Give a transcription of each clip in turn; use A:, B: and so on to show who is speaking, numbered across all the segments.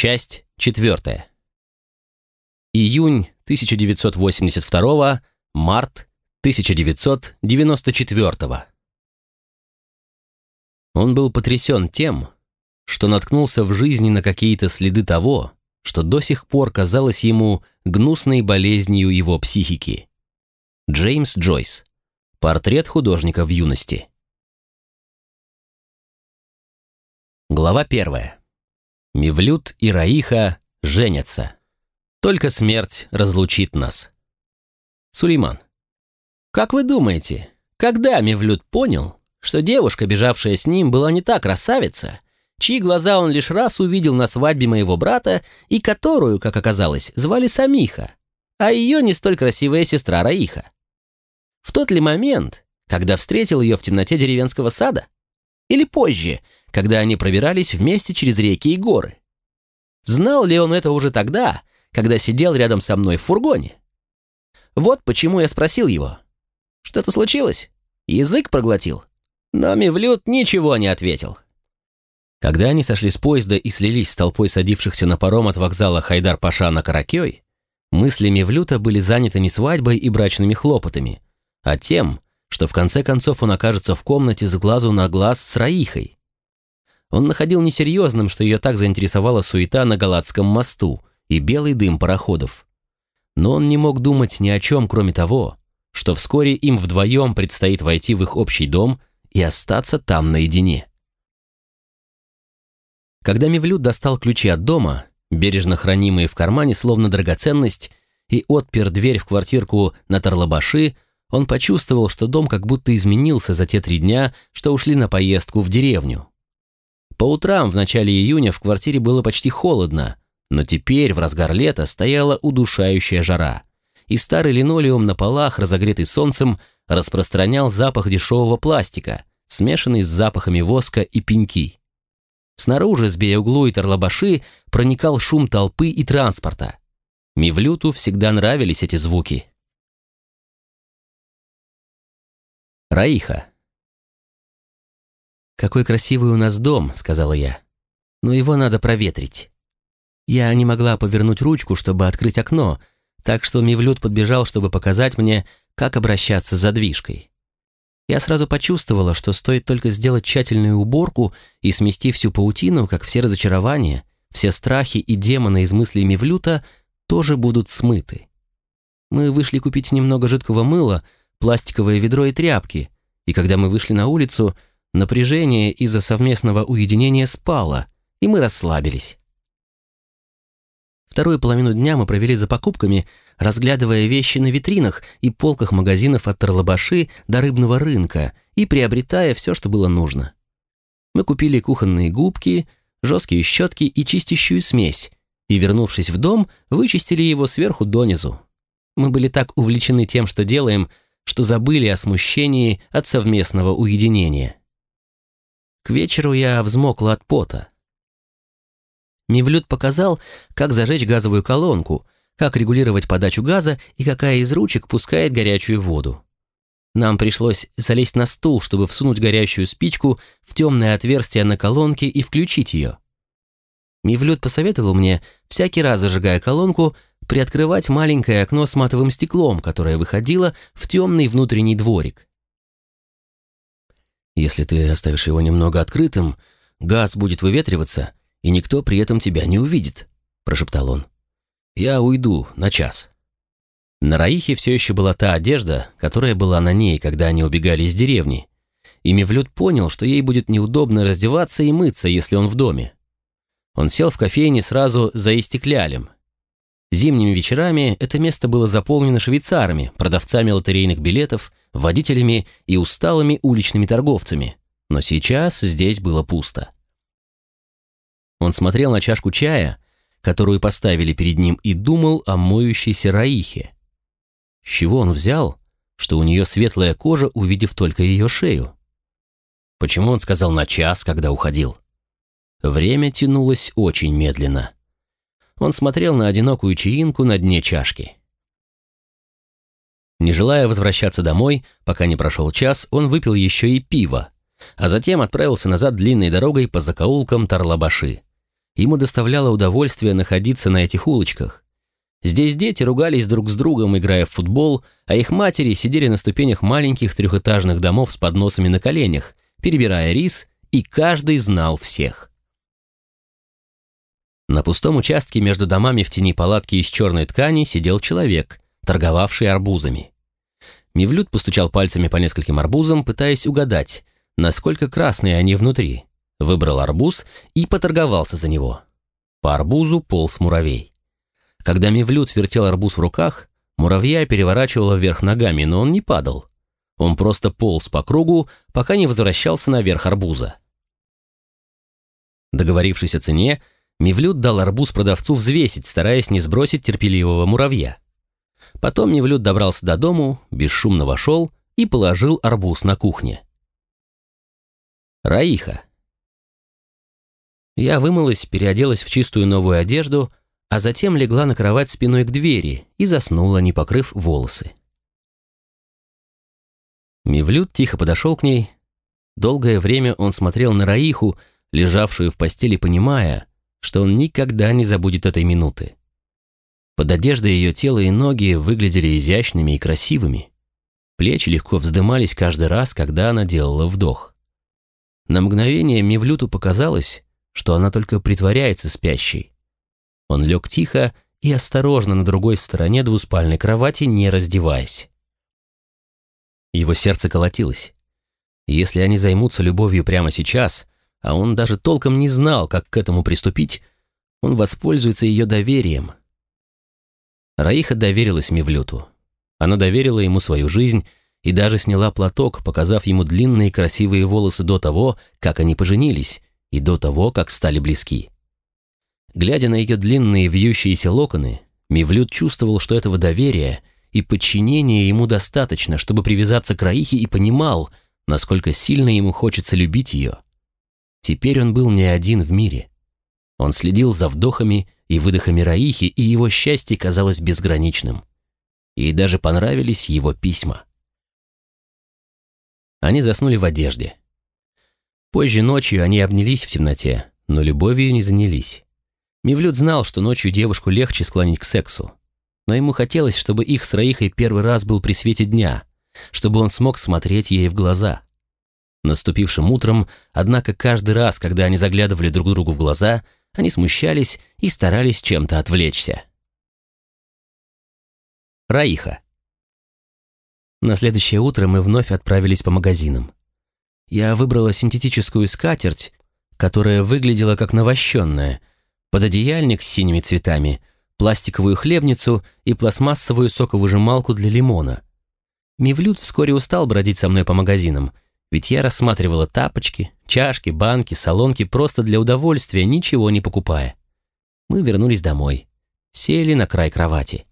A: Часть четвертая. Июнь 1982, март 1994. Он был потрясен тем, что наткнулся в жизни на какие-то следы того, что до сих пор казалось ему гнусной болезнью его психики. Джеймс Джойс. Портрет художника в юности. Глава первая. Мивлют и Раиха женятся. Только смерть разлучит нас. Сулейман. Как вы думаете, когда Мивлют понял, что девушка, бежавшая с ним, была не та красавица, чьи глаза он лишь раз увидел на свадьбе моего брата и которую, как оказалось, звали Самиха, а ее не столь красивая сестра Раиха? В тот ли момент, когда встретил ее в темноте деревенского сада? Или позже, когда они пробирались вместе через реки и горы? Знал ли он это уже тогда, когда сидел рядом со мной в фургоне? Вот почему я спросил его. Что-то случилось? Язык проглотил? Но Мивлют ничего не ответил. Когда они сошли с поезда и слились с толпой садившихся на паром от вокзала Хайдар-Паша на Каракёй, мысли Мивлюта были заняты не свадьбой и брачными хлопотами, а тем, что в конце концов он окажется в комнате с глазу на глаз с Раихой. Он находил несерьезным, что ее так заинтересовала суета на Галатском мосту и белый дым пароходов. Но он не мог думать ни о чем, кроме того, что вскоре им вдвоем предстоит войти в их общий дом и остаться там наедине. Когда Мевлюд достал ключи от дома, бережно хранимые в кармане словно драгоценность, и отпер дверь в квартирку на Тарлабаши, он почувствовал, что дом как будто изменился за те три дня, что ушли на поездку в деревню. По утрам в начале июня в квартире было почти холодно, но теперь в разгар лета стояла удушающая жара, и старый линолеум на полах, разогретый солнцем, распространял запах дешевого пластика, смешанный с запахами воска и пеньки. Снаружи, с Беюглу и Тарлабаши, проникал шум толпы и транспорта. Мивлюту всегда нравились эти звуки. Раиха. «Какой красивый у нас дом», — сказала я. «Но его надо проветрить». Я не могла повернуть ручку, чтобы открыть окно, так что Мивлют подбежал, чтобы показать мне, как обращаться с задвижкой. Я сразу почувствовала, что стоит только сделать тщательную уборку и смести всю паутину, как все разочарования, все страхи и демоны из мыслей Мивлюта тоже будут смыты. Мы вышли купить немного жидкого мыла, пластиковое ведро и тряпки, и когда мы вышли на улицу, напряжение из-за совместного уединения спало, и мы расслабились. Вторую половину дня мы провели за покупками, разглядывая вещи на витринах и полках магазинов от Тарлабаши до рыбного рынка и приобретая все, что было нужно. Мы купили кухонные губки, жесткие щетки и чистящую смесь, и, вернувшись в дом, вычистили его сверху донизу. Мы были так увлечены тем, что делаем, что забыли о смущении от совместного уединения. К вечеру я взмокла от пота. Мивлют показал, как зажечь газовую колонку, как регулировать подачу газа и какая из ручек пускает горячую воду. Нам пришлось залезть на стул, чтобы всунуть горящую спичку в темное отверстие на колонке и включить ее. Мивлют посоветовал мне, всякий раз зажигая колонку, приоткрывать маленькое окно с матовым стеклом, которое выходило в темный внутренний дворик. Если ты оставишь его немного открытым, газ будет выветриваться, и никто при этом тебя не увидит», – прошептал он. «Я уйду на час». На Раихе все еще была та одежда, которая была на ней, когда они убегали из деревни. И Мевлюд понял, что ей будет неудобно раздеваться и мыться, если он в доме. Он сел в кофейне сразу за истеклялем. Зимними вечерами это место было заполнено швейцарами, продавцами лотерейных билетов, водителями и усталыми уличными торговцами. Но сейчас здесь было пусто. Он смотрел на чашку чая, которую поставили перед ним, и думал о моющейся Раихе. С чего он взял, что у нее светлая кожа, увидев только ее шею? Почему он сказал на час, когда уходил? Время тянулось очень медленно. Он смотрел на одинокую чаинку на дне чашки. Не желая возвращаться домой, пока не прошел час, он выпил еще и пиво, а затем отправился назад длинной дорогой по закоулкам Тарлабаши Ему доставляло удовольствие находиться на этих улочках. Здесь дети ругались друг с другом, играя в футбол, а их матери сидели на ступенях маленьких трехэтажных домов с подносами на коленях, перебирая рис, и каждый знал всех. На пустом участке между домами в тени палатки из черной ткани сидел человек, торговавший арбузами. Мивлют постучал пальцами по нескольким арбузам, пытаясь угадать, насколько красные они внутри. Выбрал арбуз и поторговался за него. По арбузу полз муравей. Когда Мивлют вертел арбуз в руках, муравья переворачивало вверх ногами, но он не падал. Он просто полз по кругу, пока не возвращался наверх арбуза. Договорившись о цене, Мивлют дал арбуз продавцу взвесить, стараясь не сбросить терпеливого муравья. Потом Мивлют добрался до дому, бесшумно вошел и положил арбуз на кухне. Раиха. Я вымылась, переоделась в чистую новую одежду, а затем легла на кровать спиной к двери и заснула, не покрыв волосы. Мивлют тихо подошел к ней. Долгое время он смотрел на Раиху, лежавшую в постели, понимая, что он никогда не забудет этой минуты. Под одеждой ее тело и ноги выглядели изящными и красивыми. Плечи легко вздымались каждый раз, когда она делала вдох. На мгновение Мивлюту показалось, что она только притворяется спящей. Он лег тихо и осторожно на другой стороне двуспальной кровати, не раздеваясь. Его сердце колотилось. Если они займутся любовью прямо сейчас, а он даже толком не знал, как к этому приступить, он воспользуется ее доверием. Раиха доверилась Мивлюту. Она доверила ему свою жизнь и даже сняла платок, показав ему длинные красивые волосы до того, как они поженились, и до того, как стали близки. Глядя на ее длинные вьющиеся локоны, Мивлют чувствовал, что этого доверия и подчинения ему достаточно, чтобы привязаться к Раихе и понимал, насколько сильно ему хочется любить ее. Теперь он был не один в мире. Он следил за вдохами и выдохами Раихи, и его счастье казалось безграничным. И даже понравились его письма. Они заснули в одежде. Позже ночью они обнялись в темноте, но любовью не занялись. Мивлют знал, что ночью девушку легче склонить к сексу. Но ему хотелось, чтобы их с Раихой первый раз был при свете дня, чтобы он смог смотреть ей в глаза. Наступившим утром, однако каждый раз, когда они заглядывали друг другу в глаза, они смущались и старались чем-то отвлечься. Раиха. На следующее утро мы вновь отправились по магазинам. Я выбрала синтетическую скатерть, которая выглядела как навощенная, пододеяльник с синими цветами, пластиковую хлебницу и пластмассовую соковыжималку для лимона. Мивлют вскоре устал бродить со мной по магазинам – ведь я рассматривала тапочки, чашки, банки, солонки просто для удовольствия, ничего не покупая. Мы вернулись домой. Сели на край кровати.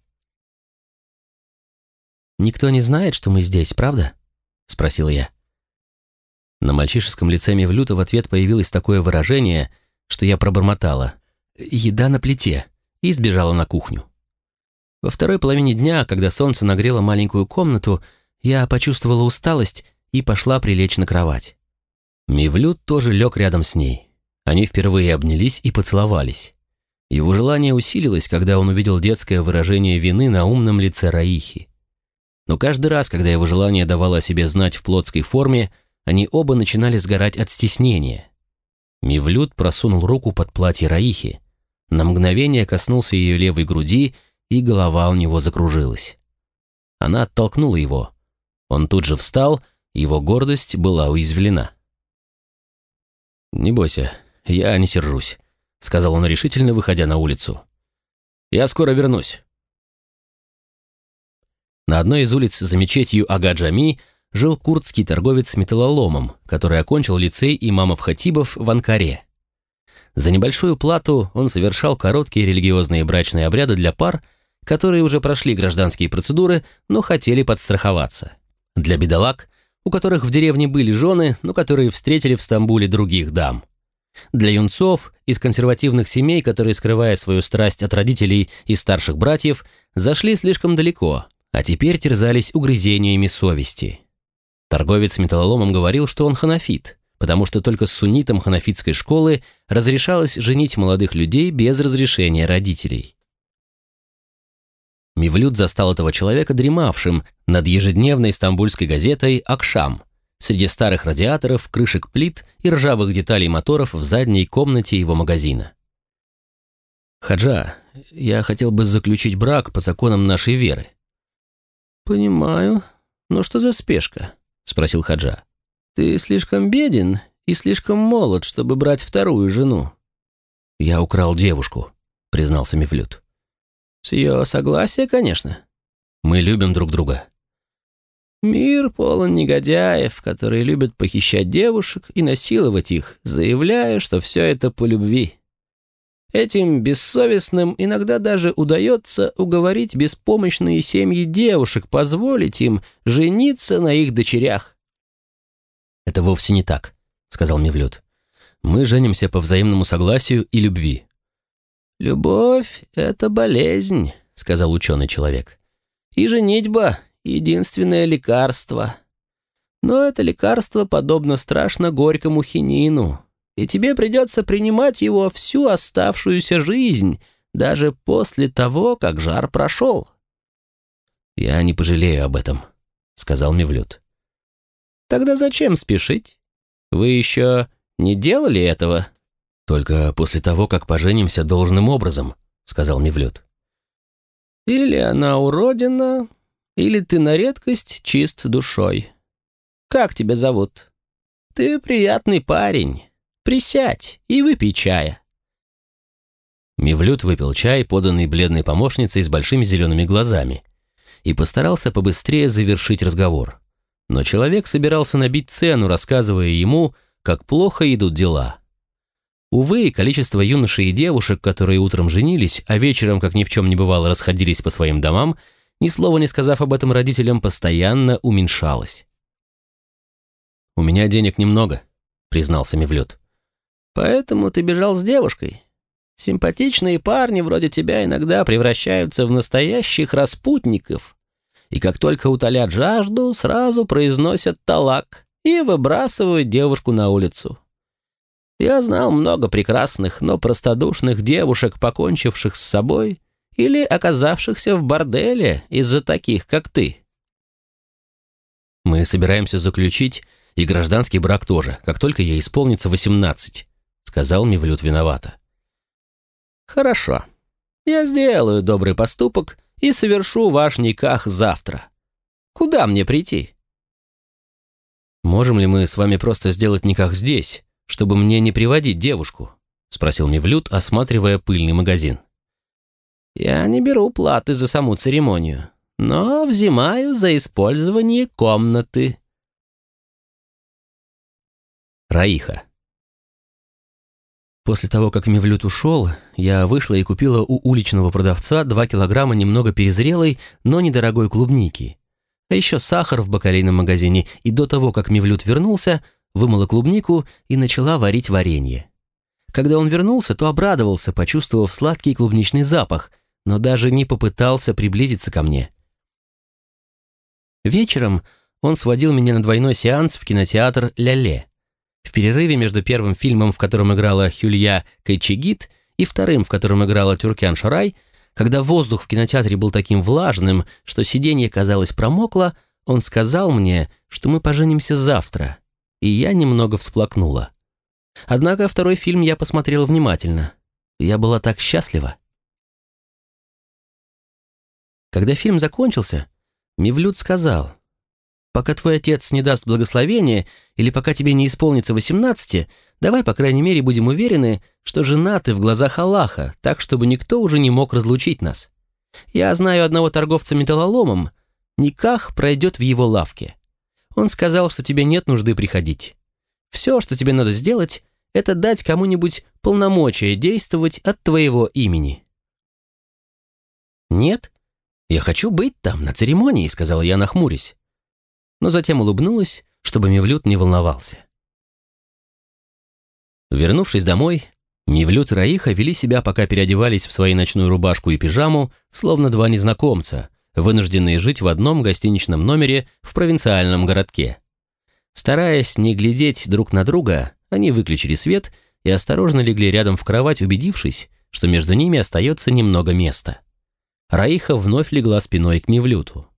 A: «Никто не знает, что мы здесь, правда?» — спросил я. На мальчишеском лице Мевлюта в ответ появилось такое выражение, что я пробормотала. «Еда на плите» и сбежала на кухню. Во второй половине дня, когда солнце нагрело маленькую комнату, я почувствовала усталость и пошла прилечь на кровать. Мивлют тоже лег рядом с ней. Они впервые обнялись и поцеловались. Его желание усилилось, когда он увидел детское выражение вины на умном лице Раихи. Но каждый раз, когда его желание давало о себе знать в плотской форме, они оба начинали сгорать от стеснения. Мивлют просунул руку под платье Раихи. На мгновение коснулся ее левой груди, и голова у него закружилась. Она оттолкнула его. Он тут же встал его гордость была уязвлена. «Не бойся, я не сержусь», — сказал он решительно, выходя на улицу. «Я скоро вернусь». На одной из улиц за мечетью Агаджами жил курдский торговец с металлоломом, который окончил лицей имамов Хатибов в Анкаре. За небольшую плату он совершал короткие религиозные брачные обряды для пар, которые уже прошли гражданские процедуры, но хотели подстраховаться. Для бедолаг у которых в деревне были жены, но которые встретили в Стамбуле других дам. Для юнцов из консервативных семей, которые, скрывая свою страсть от родителей и старших братьев, зашли слишком далеко, а теперь терзались угрызениями совести. Торговец металлоломом говорил, что он ханафит, потому что только суннитам ханафитской школы разрешалось женить молодых людей без разрешения родителей. Мивлют застал этого человека дремавшим над ежедневной стамбульской газетой «Акшам», среди старых радиаторов, крышек плит и ржавых деталей моторов в задней комнате его магазина. «Хаджа, я хотел бы заключить брак по законам нашей веры». «Понимаю. Но что за спешка?» — спросил Хаджа. «Ты слишком беден и слишком молод, чтобы брать вторую жену». «Я украл девушку», — признался Мифлют. «С ее согласия, конечно». «Мы любим друг друга». «Мир полон негодяев, которые любят похищать девушек и насиловать их, заявляя, что все это по любви». Этим бессовестным иногда даже удается уговорить беспомощные семьи девушек позволить им жениться на их дочерях. «Это вовсе не так», — сказал Мевлюд. «Мы женимся по взаимному согласию и любви». «Любовь — это болезнь», — сказал ученый человек. «И женитьба — единственное лекарство. Но это лекарство подобно страшно горькому хинину, и тебе придется принимать его всю оставшуюся жизнь, даже после того, как жар прошел». «Я не пожалею об этом», — сказал Мевлюд. «Тогда зачем спешить? Вы еще не делали этого?» «Только после того, как поженимся должным образом», — сказал Мевлюд. «Или она уродина, или ты на редкость чист душой. Как тебя зовут? Ты приятный парень». Присядь и выпей чая». Мивлют выпил чай, поданный бледной помощницей с большими зелеными глазами, и постарался побыстрее завершить разговор. Но человек собирался набить цену, рассказывая ему, как плохо идут дела. Увы, количество юношей и девушек, которые утром женились, а вечером, как ни в чем не бывало, расходились по своим домам, ни слова не сказав об этом родителям, постоянно уменьшалось. «У меня денег немного», — признался Мивлют. Поэтому ты бежал с девушкой. Симпатичные парни вроде тебя иногда превращаются в настоящих распутников. И как только утолят жажду, сразу произносят талак и выбрасывают девушку на улицу. Я знал много прекрасных, но простодушных девушек, покончивших с собой или оказавшихся в борделе из-за таких, как ты. Мы собираемся заключить и гражданский брак тоже, как только ей исполнится восемнадцать сказал Мивлют виновато. «Хорошо. Я сделаю добрый поступок и совершу ваш никах завтра. Куда мне прийти?» «Можем ли мы с вами просто сделать никах здесь, чтобы мне не приводить девушку?» — спросил Мивлют, осматривая пыльный магазин. «Я не беру платы за саму церемонию, но взимаю за использование комнаты». Раиха. После того, как Мевлют ушел, я вышла и купила у уличного продавца 2 килограмма немного перезрелой, но недорогой клубники. А еще сахар в бакалейном магазине, и до того, как Мевлют вернулся, вымыла клубнику и начала варить варенье. Когда он вернулся, то обрадовался, почувствовав сладкий клубничный запах, но даже не попытался приблизиться ко мне. Вечером он сводил меня на двойной сеанс в кинотеатр «Ля-Ле». В перерыве между первым фильмом, в котором играла Хюлья Кайчигит, и вторым, в котором играла Тюркян Шарай, когда воздух в кинотеатре был таким влажным, что сиденье, казалось, промокло, он сказал мне, что мы поженимся завтра, и я немного всплакнула. Однако второй фильм я посмотрела внимательно. Я была так счастлива. Когда фильм закончился, Мивлют сказал, Пока твой отец не даст благословения или пока тебе не исполнится восемнадцати, давай, по крайней мере, будем уверены, что жена ты в глазах Аллаха, так, чтобы никто уже не мог разлучить нас. Я знаю одного торговца металлоломом. Никах пройдет в его лавке. Он сказал, что тебе нет нужды приходить. Все, что тебе надо сделать, это дать кому-нибудь полномочия действовать от твоего имени». «Нет, я хочу быть там, на церемонии», — сказала я, нахмурясь но затем улыбнулась, чтобы Мевлюд не волновался. Вернувшись домой, Мевлюд и Раиха вели себя, пока переодевались в свои ночную рубашку и пижаму, словно два незнакомца, вынужденные жить в одном гостиничном номере в провинциальном городке. Стараясь не глядеть друг на друга, они выключили свет и осторожно легли рядом в кровать, убедившись, что между ними остается немного места. Раиха вновь легла спиной к Мевлюту.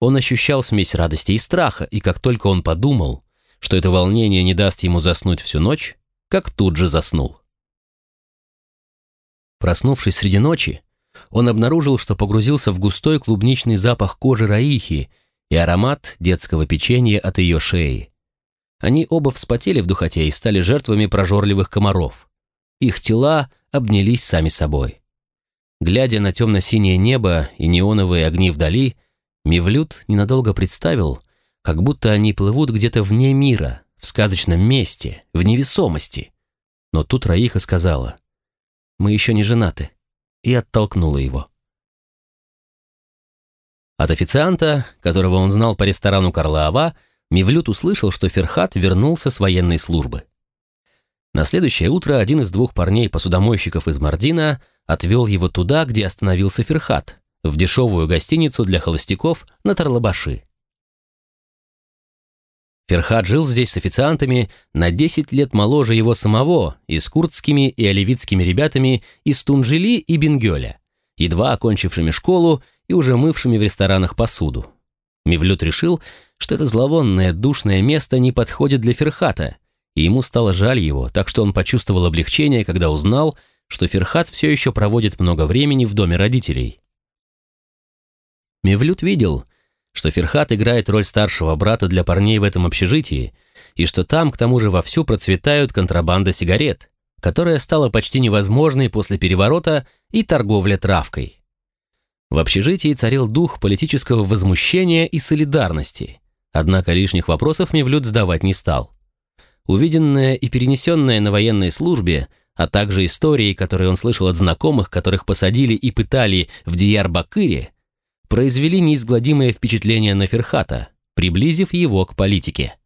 A: Он ощущал смесь радости и страха, и как только он подумал, что это волнение не даст ему заснуть всю ночь, как тут же заснул. Проснувшись среди ночи, он обнаружил, что погрузился в густой клубничный запах кожи Раихи и аромат детского печенья от ее шеи. Они оба вспотели в духоте и стали жертвами прожорливых комаров. Их тела обнялись сами собой. Глядя на темно-синее небо и неоновые огни вдали, Мивлют ненадолго представил, как будто они плывут где-то вне мира, в сказочном месте, в невесомости. Но тут Раиха сказала, «Мы еще не женаты», и оттолкнула его. От официанта, которого он знал по ресторану Карлаава, Мивлют услышал, что Ферхат вернулся с военной службы. На следующее утро один из двух парней-посудомойщиков из Мардина отвел его туда, где остановился Ферхат, в дешевую гостиницу для холостяков на Тарлабаши. Ферхат жил здесь с официантами на 10 лет моложе его самого и с курдскими и оливитскими ребятами из Тунжели и Бенгёля, едва окончившими школу и уже мывшими в ресторанах посуду. Мивлют решил, что это зловонное душное место не подходит для Ферхата, и ему стало жаль его, так что он почувствовал облегчение, когда узнал, что Ферхат все еще проводит много времени в доме родителей. Мивлют видел, что Ферхат играет роль старшего брата для парней в этом общежитии, и что там, к тому же, вовсю процветают контрабанда сигарет, которая стала почти невозможной после переворота и торговля травкой. В общежитии царил дух политического возмущения и солидарности, однако лишних вопросов Мевлюд сдавать не стал. Увиденное и перенесенное на военной службе, а также истории, которые он слышал от знакомых, которых посадили и пытали в Дияр-Бакыре, произвели неизгладимое впечатление на Ферхата, приблизив его к политике.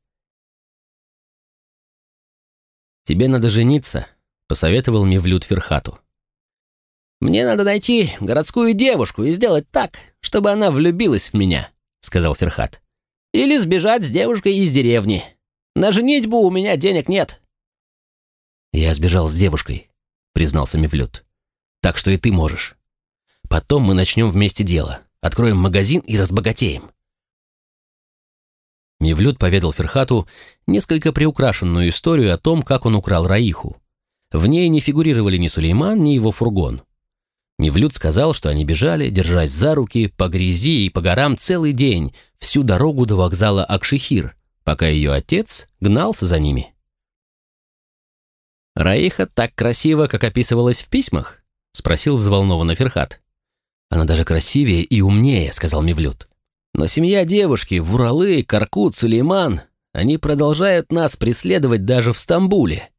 A: «Тебе надо жениться», — посоветовал Мевлюд Ферхату.
B: «Мне надо найти городскую девушку и сделать так, чтобы она влюбилась в меня», — сказал Ферхат. «Или сбежать с девушкой из деревни. На женитьбу у меня денег нет».
A: «Я сбежал с девушкой», — признался Мевлюд. «Так что и ты можешь. Потом мы начнем вместе дело. Откроем магазин и разбогатеем». Мевлюд поведал Ферхату несколько приукрашенную историю о том, как он украл Раиху. В ней не фигурировали ни Сулейман, ни его фургон. Мевлюд сказал, что они бежали, держась за руки, по грязи и по горам целый день, всю дорогу до вокзала Акшихир, пока ее отец гнался за ними.
B: «Раиха так красиво, как описывалась в письмах?» — спросил взволнованно Ферхат.
A: Она даже красивее и умнее», — сказал Мевлюд.
B: «Но семья девушки, Вуралы, Каркут, Сулейман, они продолжают нас преследовать даже в Стамбуле».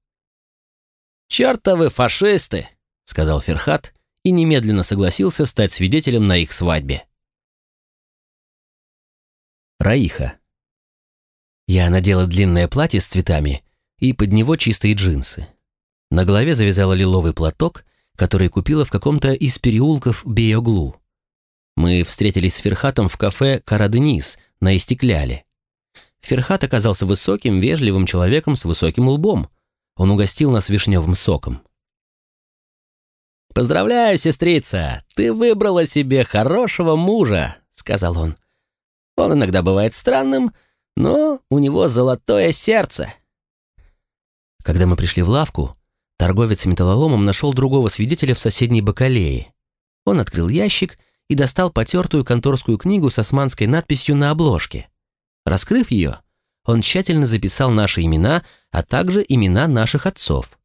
B: «Чертовы фашисты!» — сказал Ферхат и немедленно согласился стать свидетелем на их свадьбе.
A: Раиха. Я надела длинное платье с цветами и под него чистые джинсы. На голове завязала лиловый платок который купила в каком-то из переулков Биоглу. Мы встретились с Ферхатом в кафе «Караденис» на Истекляле. Ферхат оказался высоким, вежливым человеком с высоким лбом. Он угостил нас вишневым соком.
B: «Поздравляю, сестрица! Ты выбрала себе хорошего мужа», — сказал он. «Он иногда бывает странным, но у него золотое сердце».
A: Когда мы пришли в лавку, Торговец металлоломом нашел другого свидетеля в соседней бакалее. Он открыл ящик и достал потертую конторскую книгу с османской надписью на обложке. Раскрыв ее, он тщательно записал наши имена, а также имена наших отцов.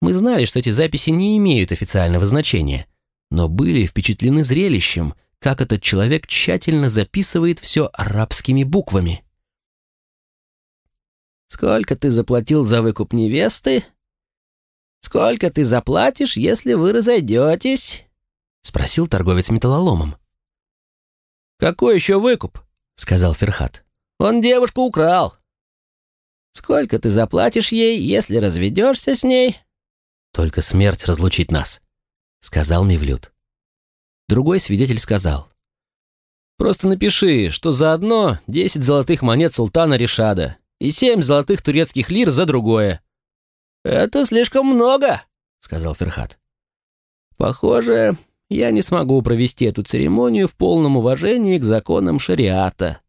A: Мы знали, что эти записи не имеют официального значения, но были впечатлены зрелищем, как этот человек тщательно записывает все арабскими буквами.
B: «Сколько ты заплатил за выкуп невесты?» «Сколько ты заплатишь, если вы разойдетесь?»
A: — спросил торговец металлоломом.
B: «Какой еще выкуп?» — сказал Ферхат. «Он девушку украл». «Сколько ты заплатишь ей, если разведешься с ней?»
A: «Только смерть разлучит нас», — сказал Мивлют. Другой свидетель сказал.
B: «Просто напиши, что заодно десять золотых монет султана Решада, и семь золотых турецких лир за другое».
A: «Это слишком много», — сказал Ферхат.
B: «Похоже, я не смогу провести эту церемонию в полном уважении к законам шариата»,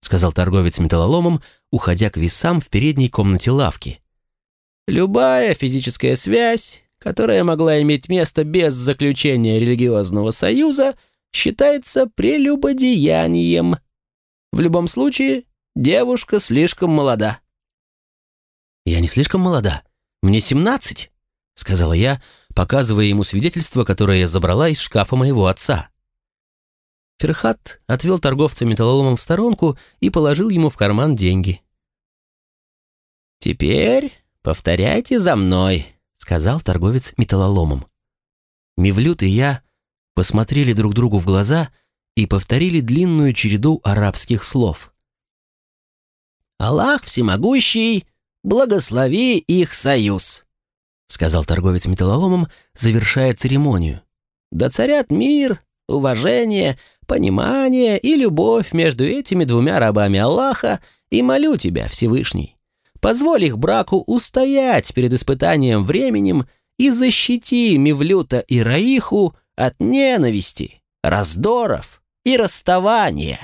B: сказал торговец металлоломом, уходя к весам в передней комнате лавки. «Любая физическая связь, которая могла иметь место без заключения религиозного союза, считается прелюбодеянием. В любом случае, девушка слишком молода». «Я не слишком молода. Мне семнадцать», — сказала я, показывая ему свидетельство, которое я забрала из шкафа моего отца. Ферхат отвел торговца металлоломом в сторонку и положил ему в карман деньги.
A: «Теперь повторяйте за мной», — сказал торговец металлоломом.
B: Мивлют и я посмотрели друг другу в глаза и повторили длинную череду арабских слов.
A: «Аллах всемогущий, благослови их союз»,
B: сказал торговец металлоломом, завершая церемонию.
A: «Да царят мир, уважение, понимание и любовь между этими двумя рабами Аллаха, и молю тебя, Всевышний, позволь их браку устоять перед испытанием временем и защити Мивлюта и Раиху от ненависти, раздоров и расставания».